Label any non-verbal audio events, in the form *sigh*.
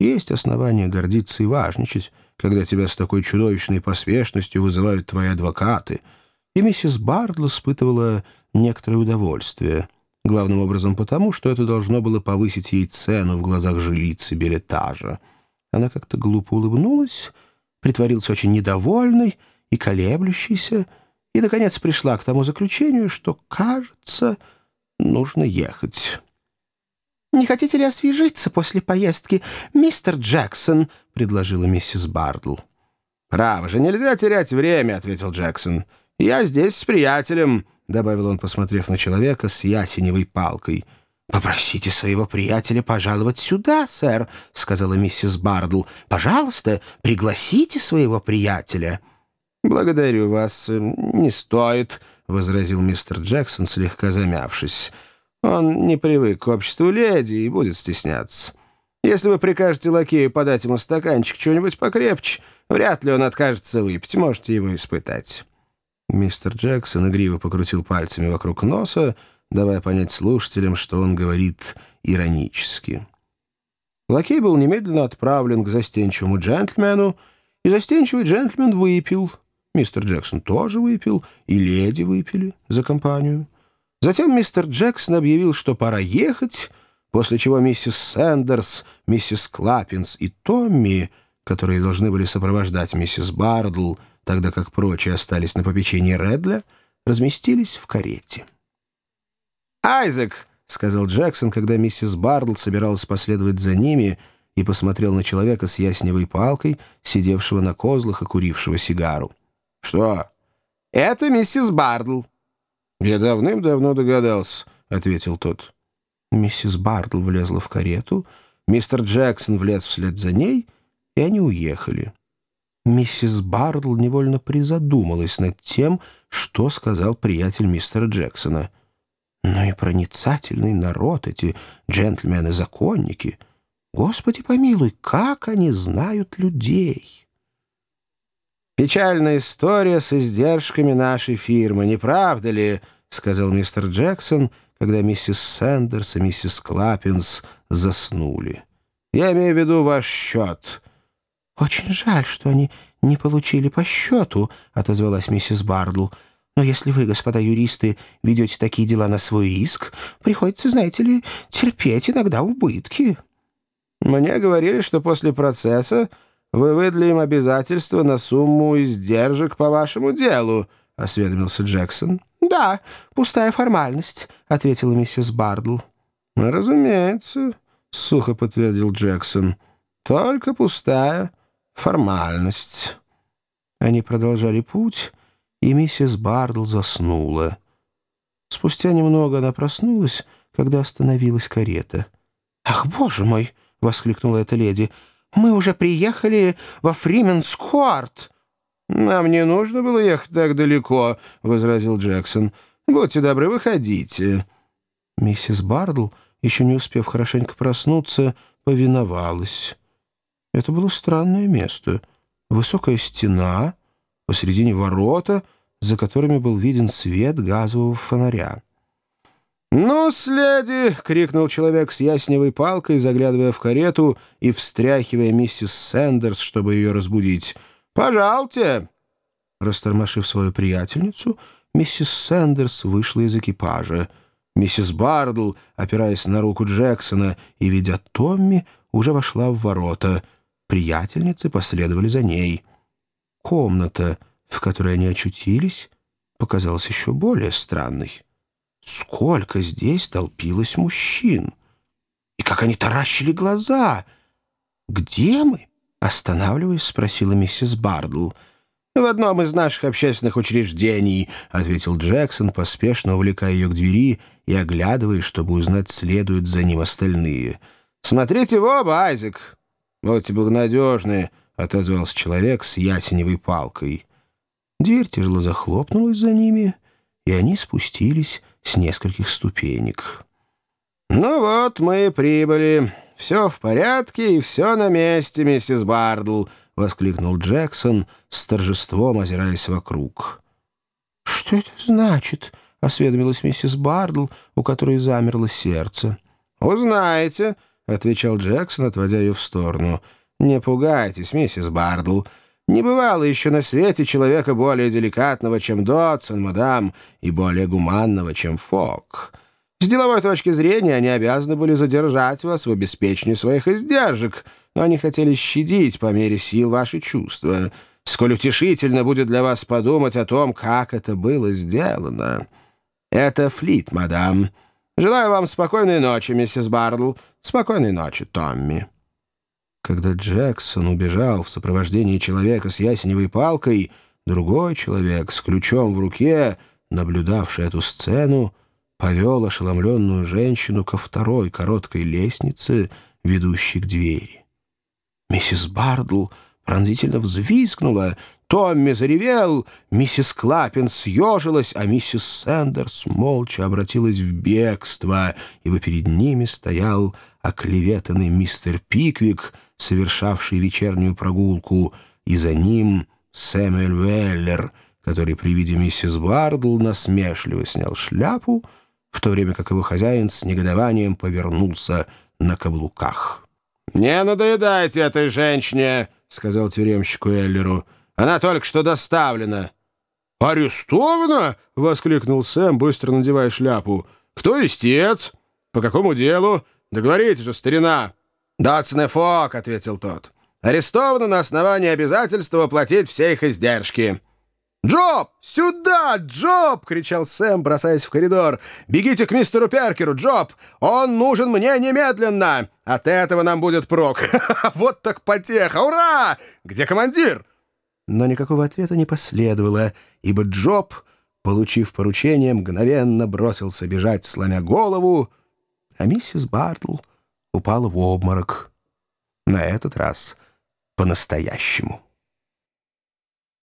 Есть основания гордиться и важничать, когда тебя с такой чудовищной поспешностью вызывают твои адвокаты. И миссис Бардл испытывала некоторое удовольствие, главным образом потому, что это должно было повысить ей цену в глазах жилицы билетажа. Она как-то глупо улыбнулась, притворился очень недовольной и колеблющейся, и, наконец, пришла к тому заключению, что, кажется, нужно ехать. «Не хотите ли освежиться после поездки, мистер Джексон?» — предложила миссис Бардл. «Право же, нельзя терять время», — ответил Джексон. «Я здесь с приятелем», — добавил он, посмотрев на человека с ясеневой палкой. «Попросите своего приятеля пожаловать сюда, сэр», — сказала миссис Бардл. «Пожалуйста, пригласите своего приятеля». «Благодарю вас. Не стоит», — возразил мистер Джексон, слегка замявшись. Он не привык к обществу леди и будет стесняться. Если вы прикажете лакею подать ему стаканчик чего-нибудь покрепче, вряд ли он откажется выпить, можете его испытать». Мистер Джексон игриво покрутил пальцами вокруг носа, давая понять слушателям, что он говорит иронически. Лакей был немедленно отправлен к застенчивому джентльмену, и застенчивый джентльмен выпил. Мистер Джексон тоже выпил, и леди выпили за компанию. Затем мистер Джексон объявил, что пора ехать, после чего миссис Сэндерс, миссис Клаппинс и Томми, которые должны были сопровождать миссис Бардл, тогда как прочие остались на попечении Редля, разместились в карете. «Айзек!» — сказал Джексон, когда миссис Бардл собиралась последовать за ними и посмотрел на человека с ясневой палкой, сидевшего на козлах и курившего сигару. «Что?» «Это миссис Бардл». «Я давным-давно догадался», — ответил тот. Миссис Бардл влезла в карету, мистер Джексон влез вслед за ней, и они уехали. Миссис Бардл невольно призадумалась над тем, что сказал приятель мистера Джексона. «Ну и проницательный народ эти джентльмены-законники. Господи помилуй, как они знают людей!» «Печальная история с издержками нашей фирмы, не правда ли?» — сказал мистер Джексон, когда миссис Сэндерс и миссис Клаппинс заснули. «Я имею в виду ваш счет». «Очень жаль, что они не получили по счету», — отозвалась миссис Бардл. «Но если вы, господа юристы, ведете такие дела на свой риск, приходится, знаете ли, терпеть иногда убытки». «Мне говорили, что после процесса вы выдали им обязательства на сумму издержек по вашему делу», — осведомился Джексон. «Да, пустая формальность», — ответила миссис Бардл. «Разумеется», — сухо подтвердил Джексон. «Только пустая формальность». Они продолжали путь, и миссис Бардл заснула. Спустя немного она проснулась, когда остановилась карета. «Ах, боже мой!» — воскликнула эта леди — мы уже приехали во Фрименскуарт». «Нам не нужно было ехать так далеко», — возразил Джексон. «Будьте добры, выходите». Миссис Бардл, еще не успев хорошенько проснуться, повиновалась. Это было странное место. Высокая стена, посредине ворота, за которыми был виден свет газового фонаря. «Ну, следи!» — крикнул человек с ясневой палкой, заглядывая в карету и встряхивая миссис Сэндерс, чтобы ее разбудить. «Пожалуйте!» Растормошив свою приятельницу, миссис Сэндерс вышла из экипажа. Миссис Бардл, опираясь на руку Джексона и видя Томми, уже вошла в ворота. Приятельницы последовали за ней. Комната, в которой они очутились, показалась еще более странной. Сколько здесь толпилось мужчин! И как они таращили глаза! «Где мы?» — останавливаясь, спросила миссис Бардл. «В одном из наших общественных учреждений», — ответил Джексон, поспешно увлекая ее к двери и оглядывая, чтобы узнать, следуют за ним остальные. «Смотрите в оба, Айзек!» «Будьте благонадежны», — отозвался человек с ясеневой палкой. Дверь тяжело захлопнулась за ними, и они спустились с нескольких ступенек. «Ну вот, мы и прибыли. Все в порядке и все на месте, миссис Бардл», — воскликнул Джексон, с торжеством озираясь вокруг. «Что это значит?» — осведомилась миссис Бардл, у которой замерло сердце. «Узнаете», — отвечал Джексон, отводя ее в сторону. «Не пугайтесь, миссис Бардл. Не бывало еще на свете человека более деликатного, чем Дотсон, мадам, и более гуманного, чем Фок. С деловой точки зрения они обязаны были задержать вас в обеспечении своих издержек, но они хотели щадить по мере сил ваши чувства. Сколь утешительно будет для вас подумать о том, как это было сделано. Это Флит, мадам». Желаю вам спокойной ночи, миссис Бардл. Спокойной ночи, Томми». Когда Джексон убежал в сопровождении человека с ясеневой палкой, другой человек с ключом в руке, наблюдавший эту сцену, повел ошеломленную женщину ко второй короткой лестнице, ведущей к двери. Миссис Бардл пронзительно взвизгнула, Томми заревел, миссис Клапин съежилась, а миссис Сэндерс молча обратилась в бегство, ибо перед ними стоял оклеветанный мистер Пиквик, совершавший вечернюю прогулку, и за ним Сэмюэль Веллер, который при виде миссис Бардл насмешливо снял шляпу, в то время как его хозяин с негодованием повернулся на каблуках. «Не надоедайте этой женщине!» — сказал тюремщику Эллеру — она только что доставлена». «Арестована?» — воскликнул Сэм, быстро надевая шляпу. «Кто истец? По какому делу? Договорите же, старина». «Датсне Фок», — ответил тот. «Арестована на основании обязательства платить все их издержки». «Джоб! Сюда, Джоб!» — кричал Сэм, бросаясь в коридор. «Бегите к мистеру Перкеру, Джоб! Он нужен мне немедленно! От этого нам будет прок! *laughs* Вот так потеха! Ура! Где командир?» Но никакого ответа не последовало, ибо Джоб, получив поручение, мгновенно бросился бежать, сломя голову, а миссис Бартл упала в обморок. На этот раз по-настоящему.